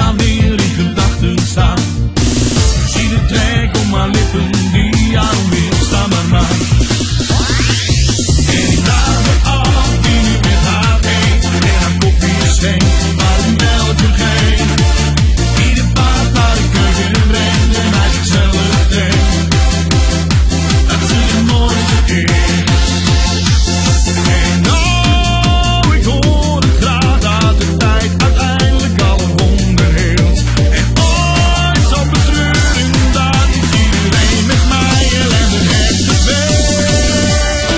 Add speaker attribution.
Speaker 1: aan dachten gedachten staan.